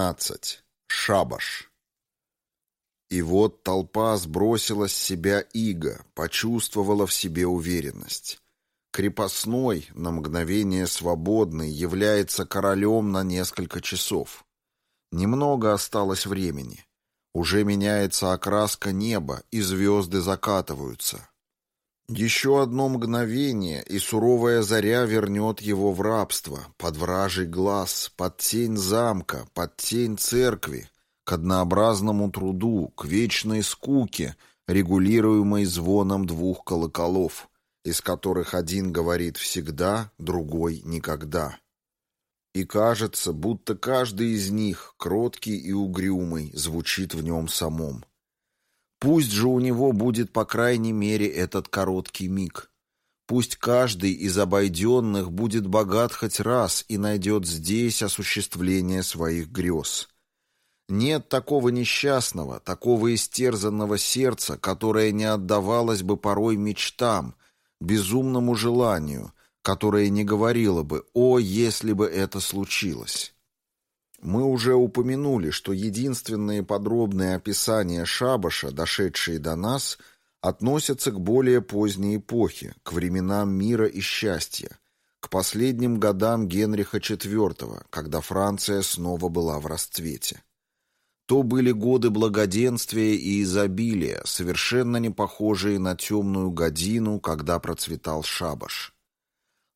12. Шабаш. И вот толпа сбросила с себя иго, почувствовала в себе уверенность. Крепостной, на мгновение свободный, является королем на несколько часов. Немного осталось времени. Уже меняется окраска неба, и звезды закатываются. Еще одно мгновение, и суровая заря вернет его в рабство, под вражий глаз, под тень замка, под тень церкви, к однообразному труду, к вечной скуке, регулируемой звоном двух колоколов, из которых один говорит «всегда», другой «никогда». И кажется, будто каждый из них, кроткий и угрюмый, звучит в нем самом. Пусть же у него будет, по крайней мере, этот короткий миг. Пусть каждый из обойденных будет богат хоть раз и найдет здесь осуществление своих грез. Нет такого несчастного, такого истерзанного сердца, которое не отдавалось бы порой мечтам, безумному желанию, которое не говорило бы «О, если бы это случилось!» Мы уже упомянули, что единственные подробные описания шабаша, дошедшие до нас, относятся к более поздней эпохе, к временам мира и счастья, к последним годам Генриха IV, когда Франция снова была в расцвете. То были годы благоденствия и изобилия, совершенно не похожие на темную годину, когда процветал шабаш.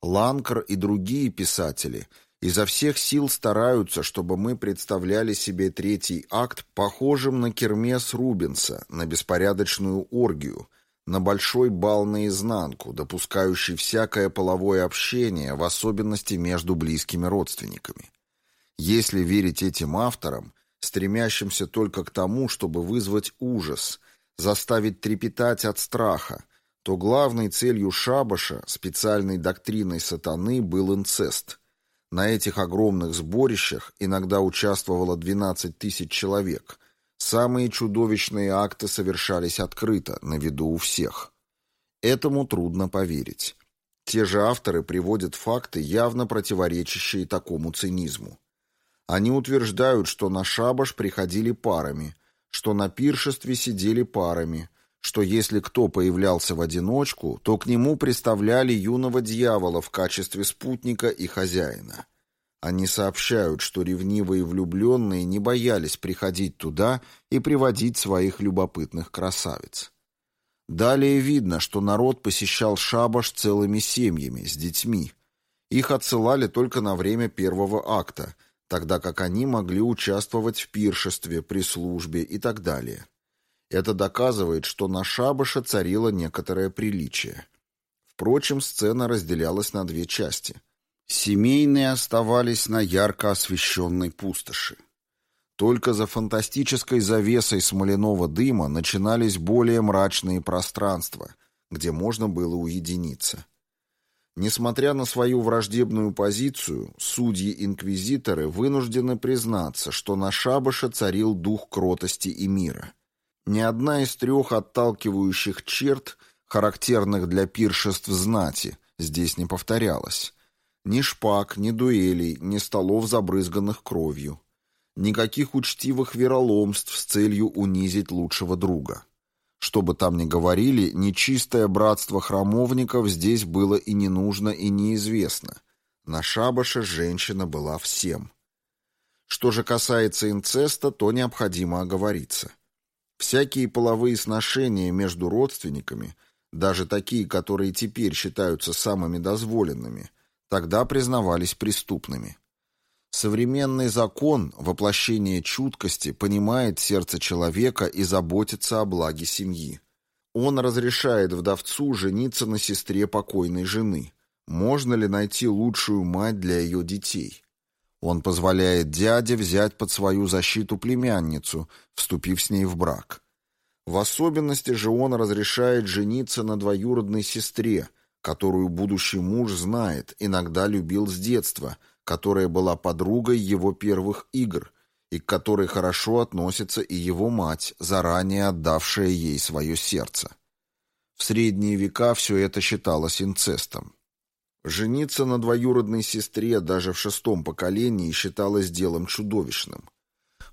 Ланкер и другие писатели – изо всех сил стараются, чтобы мы представляли себе третий акт похожим на кермес Рубенса, на беспорядочную оргию, на большой бал наизнанку, допускающий всякое половое общение, в особенности между близкими родственниками. Если верить этим авторам, стремящимся только к тому, чтобы вызвать ужас, заставить трепетать от страха, то главной целью шабаша, специальной доктриной сатаны, был инцест – на этих огромных сборищах иногда участвовало 12 тысяч человек. Самые чудовищные акты совершались открыто, на виду у всех. Этому трудно поверить. Те же авторы приводят факты, явно противоречащие такому цинизму. Они утверждают, что на шабаш приходили парами, что на пиршестве сидели парами, что если кто появлялся в одиночку, то к нему представляли юного дьявола в качестве спутника и хозяина. Они сообщают, что ревнивые влюбленные не боялись приходить туда и приводить своих любопытных красавиц. Далее видно, что народ посещал шабаш целыми семьями, с детьми. Их отсылали только на время первого акта, тогда как они могли участвовать в пиршестве, при службе и так далее. Это доказывает, что на шабаше царило некоторое приличие. Впрочем, сцена разделялась на две части. Семейные оставались на ярко освещенной пустоши. Только за фантастической завесой смоляного дыма начинались более мрачные пространства, где можно было уединиться. Несмотря на свою враждебную позицию, судьи-инквизиторы вынуждены признаться, что на шабаше царил дух кротости и мира – ни одна из трех отталкивающих черт, характерных для пиршеств знати, здесь не повторялась. Ни шпаг, ни дуэлей, ни столов, забрызганных кровью. Никаких учтивых вероломств с целью унизить лучшего друга. Что бы там ни говорили, нечистое братство храмовников здесь было и не нужно, и неизвестно. На шабаше женщина была всем. Что же касается инцеста, то необходимо оговориться – Всякие половые сношения между родственниками, даже такие, которые теперь считаются самыми дозволенными, тогда признавались преступными. Современный закон, воплощение чуткости, понимает сердце человека и заботится о благе семьи. Он разрешает вдовцу жениться на сестре покойной жены. Можно ли найти лучшую мать для ее детей? Он позволяет дяде взять под свою защиту племянницу, вступив с ней в брак. В особенности же он разрешает жениться на двоюродной сестре, которую будущий муж знает, иногда любил с детства, которая была подругой его первых игр, и к которой хорошо относится и его мать, заранее отдавшая ей свое сердце. В средние века все это считалось инцестом. Жениться на двоюродной сестре даже в шестом поколении считалось делом чудовищным.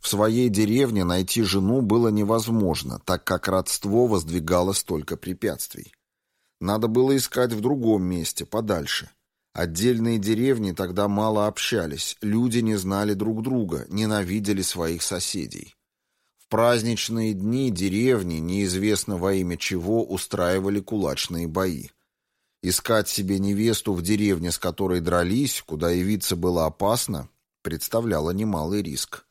В своей деревне найти жену было невозможно, так как родство воздвигало столько препятствий. Надо было искать в другом месте, подальше. Отдельные деревни тогда мало общались, люди не знали друг друга, ненавидели своих соседей. В праздничные дни деревни, неизвестно во имя чего, устраивали кулачные бои. Искать себе невесту в деревне, с которой дрались, куда явиться было опасно, представляло немалый риск.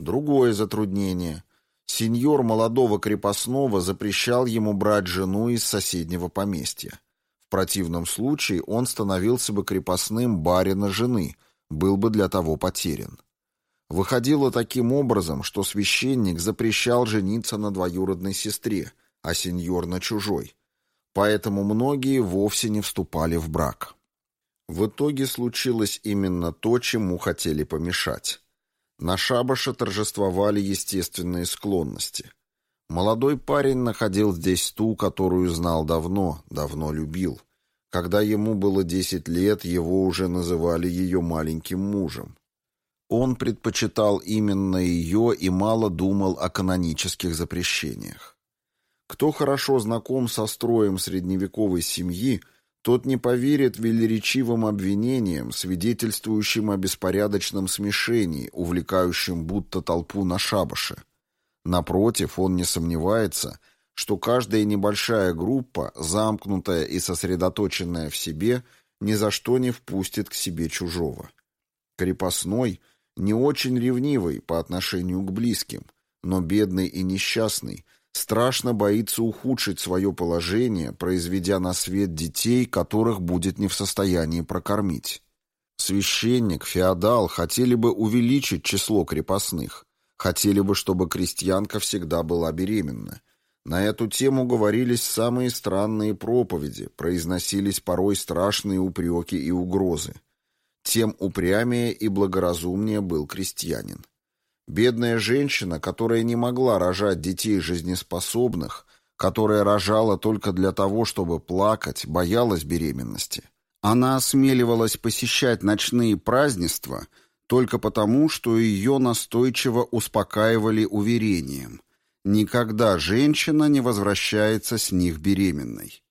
Другое затруднение. Сеньор молодого крепостного запрещал ему брать жену из соседнего поместья. В противном случае он становился бы крепостным барина жены, был бы для того потерян. Выходило таким образом, что священник запрещал жениться на двоюродной сестре, а сеньор на чужой – поэтому многие вовсе не вступали в брак. В итоге случилось именно то, чему хотели помешать. На шабаше торжествовали естественные склонности. Молодой парень находил здесь ту, которую знал давно, давно любил. Когда ему было десять лет, его уже называли ее маленьким мужем. Он предпочитал именно ее и мало думал о канонических запрещениях. Кто хорошо знаком со строем средневековой семьи, тот не поверит велеречивым обвинениям, свидетельствующим о беспорядочном смешении, увлекающем будто толпу на шабаше. Напротив, он не сомневается, что каждая небольшая группа, замкнутая и сосредоточенная в себе, ни за что не впустит к себе чужого. Крепостной, не очень ревнивый по отношению к близким, но бедный и несчастный, страшно боится ухудшить свое положение, произведя на свет детей, которых будет не в состоянии прокормить. Священник, феодал хотели бы увеличить число крепостных, хотели бы, чтобы крестьянка всегда была беременна. На эту тему говорились самые странные проповеди, произносились порой страшные упреки и угрозы. Тем упрямее и благоразумнее был крестьянин. Бедная женщина, которая не могла рожать детей жизнеспособных, которая рожала только для того, чтобы плакать, боялась беременности. Она осмеливалась посещать ночные празднества только потому, что ее настойчиво успокаивали уверением. Никогда женщина не возвращается с них беременной.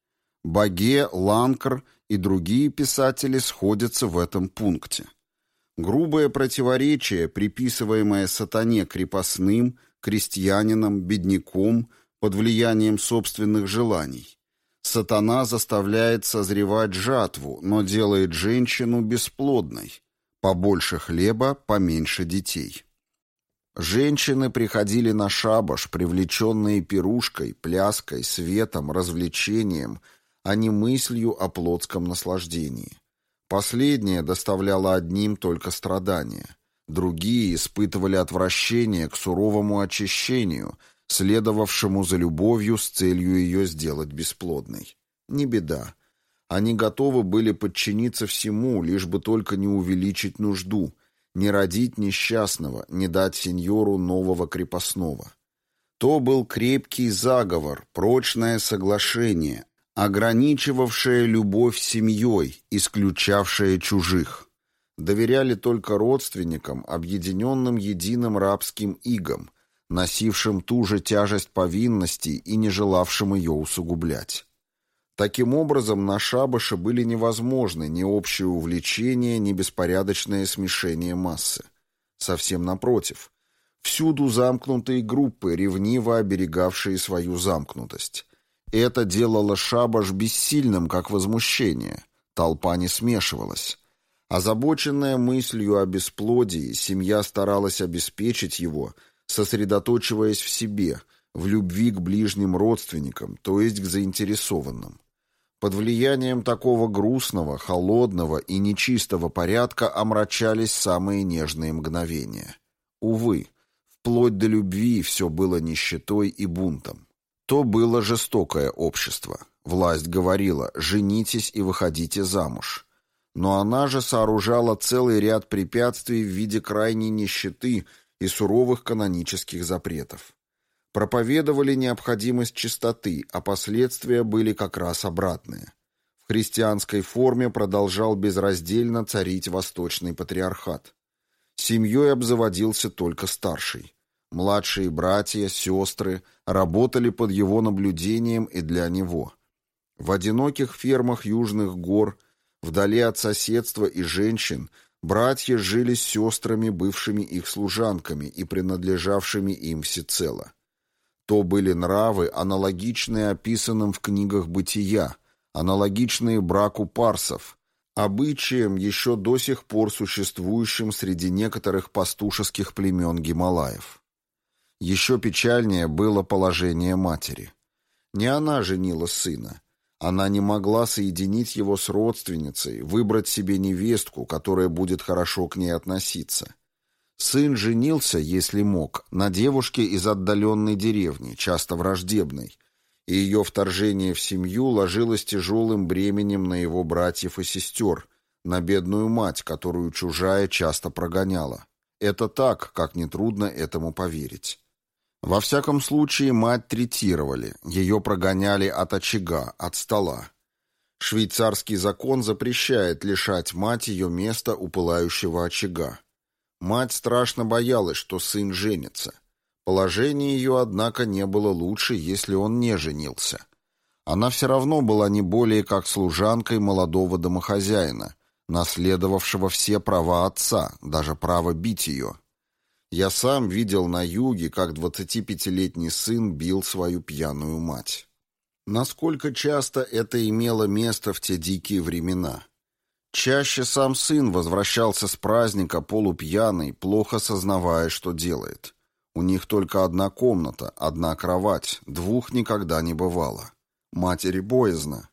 Баге, Ланкер и другие писатели сходятся в этом пункте. Грубое противоречие, приписываемое сатане крепостным, крестьянинам, бедняком, под влиянием собственных желаний. Сатана заставляет созревать жатву, но делает женщину бесплодной. Побольше хлеба, поменьше детей. Женщины приходили на шабаш, привлеченные пирушкой, пляской, светом, развлечением, а не мыслью о плотском наслаждении. Последнее доставляло одним только страдания. Другие испытывали отвращение к суровому очищению, следовавшему за любовью с целью ее сделать бесплодной. Не беда. Они готовы были подчиниться всему, лишь бы только не увеличить нужду, не родить несчастного, не дать сеньору нового крепостного. То был крепкий заговор, прочное соглашение, ограничивавшая любовь семьей, исключавшая чужих. Доверяли только родственникам, объединенным единым рабским игом, носившим ту же тяжесть повинностей и не желавшим ее усугублять. Таким образом, на шабаше были невозможны ни общее увлечение, ни беспорядочное смешение массы. Совсем напротив. Всюду замкнутые группы, ревниво оберегавшие свою замкнутость. Это делало шабаш бессильным, как возмущение. Толпа не смешивалась. Озабоченная мыслью о бесплодии, семья старалась обеспечить его, сосредоточиваясь в себе, в любви к ближним родственникам, то есть к заинтересованным. Под влиянием такого грустного, холодного и нечистого порядка омрачались самые нежные мгновения. Увы, вплоть до любви все было нищетой и бунтом. То было жестокое общество. Власть говорила «женитесь и выходите замуж». Но она же сооружала целый ряд препятствий в виде крайней нищеты и суровых канонических запретов. Проповедовали необходимость чистоты, а последствия были как раз обратные. В христианской форме продолжал безраздельно царить восточный патриархат. Семьей обзаводился только старший. Младшие братья, сестры работали под его наблюдением и для него. В одиноких фермах южных гор, вдали от соседства и женщин, братья жили с сестрами, бывшими их служанками и принадлежавшими им всецело. То были нравы, аналогичные описанным в книгах бытия, аналогичные браку парсов, обычаям, еще до сих пор существующим среди некоторых пастушеских племен Гималаев. Еще печальнее было положение матери. Не она женила сына. Она не могла соединить его с родственницей, выбрать себе невестку, которая будет хорошо к ней относиться. Сын женился, если мог, на девушке из отдаленной деревни, часто враждебной, и ее вторжение в семью ложилось тяжелым бременем на его братьев и сестер, на бедную мать, которую чужая часто прогоняла. Это так, как нетрудно этому поверить. Во всяком случае, мать третировали, ее прогоняли от очага, от стола. Швейцарский закон запрещает лишать мать ее места у пылающего очага. Мать страшно боялась, что сын женится. Положение ее, однако, не было лучше, если он не женился. Она все равно была не более как служанкой молодого домохозяина, наследовавшего все права отца, даже право бить ее. Я сам видел на юге, как 25-летний сын бил свою пьяную мать. Насколько часто это имело место в те дикие времена. Чаще сам сын возвращался с праздника полупьяный, плохо сознавая, что делает. У них только одна комната, одна кровать, двух никогда не бывало. Матери боязно.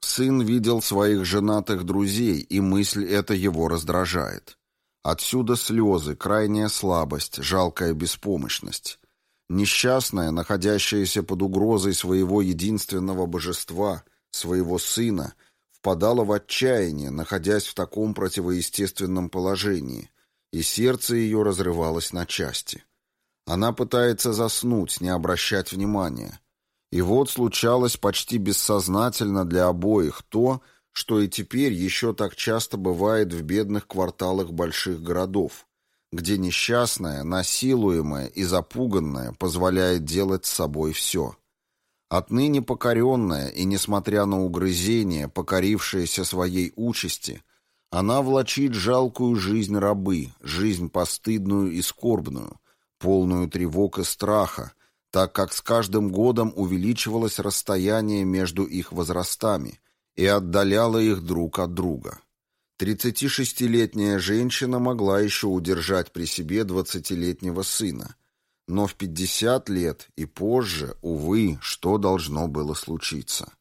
Сын видел своих женатых друзей, и мысль эта его раздражает. Отсюда слезы, крайняя слабость, жалкая беспомощность. Несчастная, находящаяся под угрозой своего единственного божества, своего сына, впадала в отчаяние, находясь в таком противоестественном положении, и сердце ее разрывалось на части. Она пытается заснуть, не обращать внимания. И вот случалось почти бессознательно для обоих то, что и теперь еще так часто бывает в бедных кварталах больших городов, где несчастная, насилуемая и запуганная позволяет делать с собой все. Отныне покоренная и, несмотря на угрызения, покорившаяся своей участи, она влачит жалкую жизнь рабы, жизнь постыдную и скорбную, полную тревог и страха, так как с каждым годом увеличивалось расстояние между их возрастами – и отдаляла их друг от друга. 36-летняя женщина могла еще удержать при себе 20-летнего сына, но в 50 лет и позже, увы, что должно было случиться?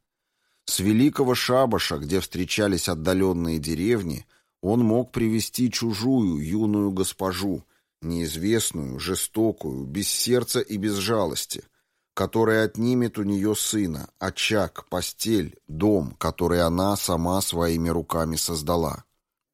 С великого шабаша, где встречались отдаленные деревни, он мог привести чужую юную госпожу, неизвестную, жестокую, без сердца и без жалости, который отнимет у нее сына, очаг, постель, дом, который она сама своими руками создала.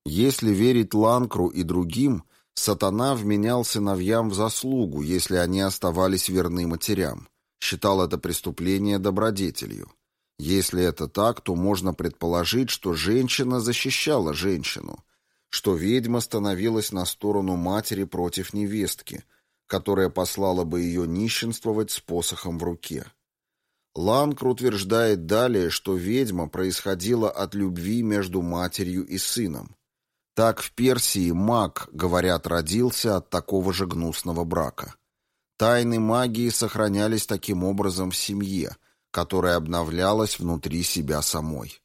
Если верить Ланкру и другим, сатана вменял сыновьям в заслугу, если они оставались верны матерям. Считал это преступление добродетелью. Если это так, то можно предположить, что женщина защищала женщину, что ведьма становилась на сторону матери против невестки – которая послала бы ее нищенствовать с посохом в руке. Ланкр утверждает далее, что ведьма происходила от любви между матерью и сыном. Так в Персии маг, говорят, родился от такого же гнусного брака. Тайны магии сохранялись таким образом в семье, которая обновлялась внутри себя самой.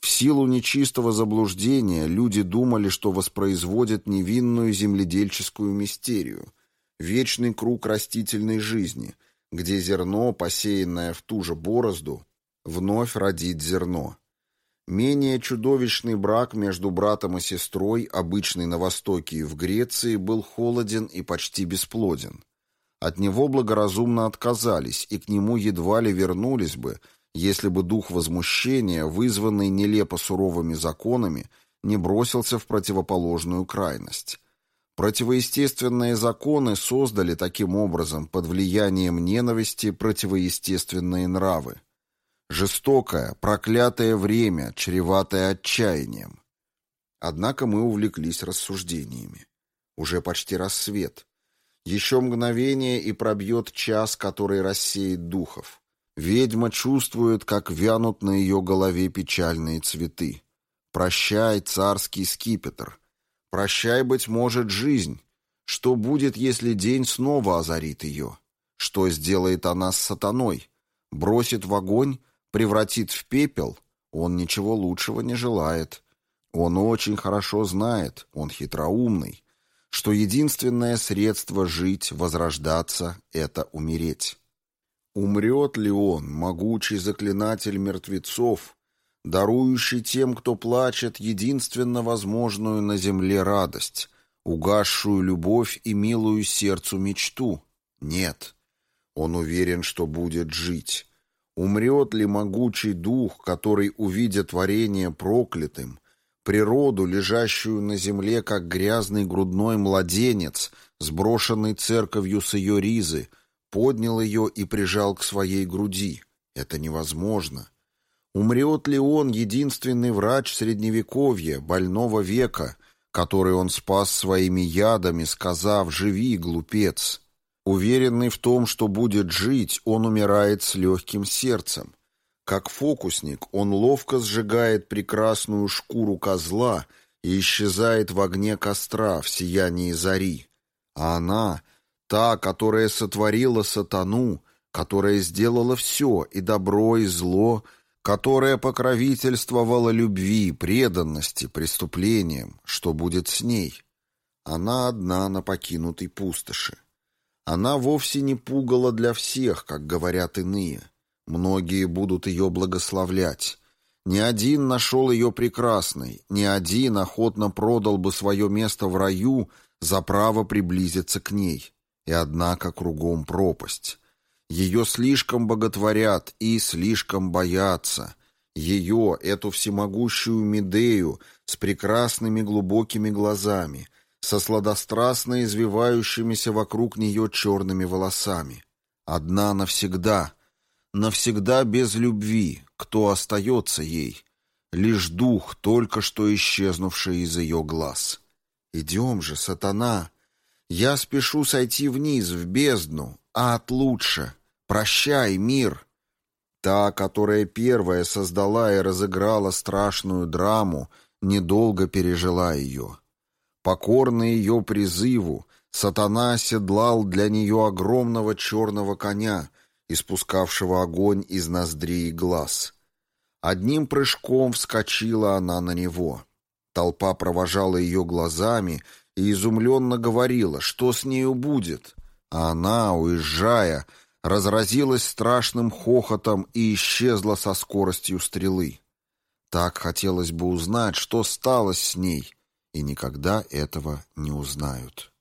В силу нечистого заблуждения люди думали, что воспроизводят невинную земледельческую мистерию, вечный круг растительной жизни, где зерно, посеянное в ту же борозду, вновь родит зерно. Менее чудовищный брак между братом и сестрой, обычный на Востоке и в Греции, был холоден и почти бесплоден. От него благоразумно отказались, и к нему едва ли вернулись бы, если бы дух возмущения, вызванный нелепо суровыми законами, не бросился в противоположную крайность. Противоестественные законы создали таким образом под влиянием ненависти противоестественные нравы. Жестокое, проклятое время, чреватое отчаянием. Однако мы увлеклись рассуждениями. Уже почти рассвет. Еще мгновение и пробьет час, который рассеет духов. Ведьма чувствует, как вянут на ее голове печальные цветы. Прощай, царский скипетр. Прощай, быть может, жизнь. Что будет, если день снова озарит ее? Что сделает она с сатаной? Бросит в огонь? Превратит в пепел? Он ничего лучшего не желает. Он очень хорошо знает, он хитроумный, что единственное средство жить, возрождаться — это умереть. Умрет ли он, могучий заклинатель мертвецов, дарующий тем, кто плачет, единственно возможную на земле радость, угасшую любовь и милую сердцу мечту? Нет. Он уверен, что будет жить. Умрет ли могучий дух, который увидит творение проклятым, природу, лежащую на земле, как грязный грудной младенец, сброшенный церковью с ее ризы, поднял ее и прижал к своей груди. Это невозможно. Умрет ли он, единственный врач Средневековья, больного века, который он спас своими ядами, сказав «Живи, глупец». Уверенный в том, что будет жить, он умирает с легким сердцем. Как фокусник, он ловко сжигает прекрасную шкуру козла и исчезает в огне костра в сиянии зари. А она, та, которая сотворила сатану, которая сделала все, и добро, и зло, которая покровительствовала любви, преданности, преступлениям, что будет с ней? Она одна на покинутой пустоши. Она вовсе не пугала для всех, как говорят иные. Многие будут ее благословлять. Ни один нашел ее прекрасной, ни один охотно продал бы свое место в раю за право приблизиться к ней. И однако кругом пропасть. Ее слишком боготворят и слишком боятся. Ее, эту всемогущую Медею, с прекрасными глубокими глазами, со сладострастно извивающимися вокруг нее черными волосами. Одна навсегда — навсегда без любви, кто остается ей, лишь дух, только что исчезнувший из ее глаз. «Идем же, сатана! Я спешу сойти вниз, в бездну, а от лучше. Прощай, мир!» Та, которая первая создала и разыграла страшную драму, недолго пережила ее. Покорный ее призыву, сатана оседлал для нее огромного черного коня, испускавшего огонь из ноздрей и глаз. Одним прыжком вскочила она на него. Толпа провожала ее глазами и изумленно говорила, что с нею будет. А она, уезжая, разразилась страшным хохотом и исчезла со скоростью стрелы. Так хотелось бы узнать, что стало с ней, и никогда этого не узнают.